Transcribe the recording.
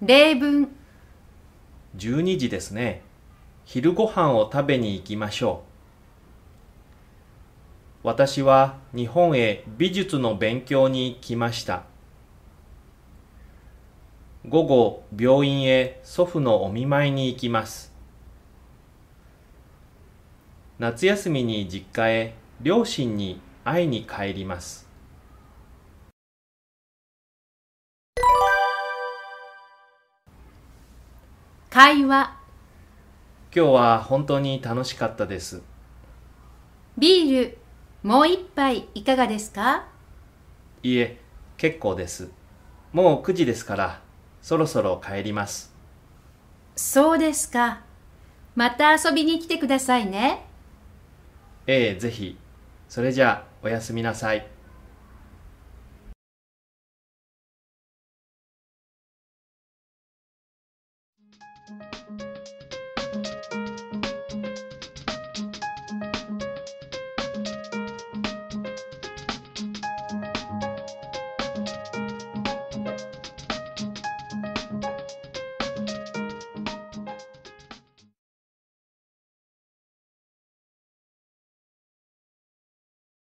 例文12時ですね。昼ご飯を食べに行きましょう。私は日本へ美術の勉強に来ました。午後、病院へ祖父のお見舞いに行きます。夏休みに実家へ両親に会いに帰ります。会話今日は本当に楽しかったです。ビールもう一杯いかがですか？いいえ、結構です。もう9時ですから、そろそろ帰ります。そうですか。また遊びに来てくださいね。ええ、ぜひ。それじゃあ、おやすみなさい。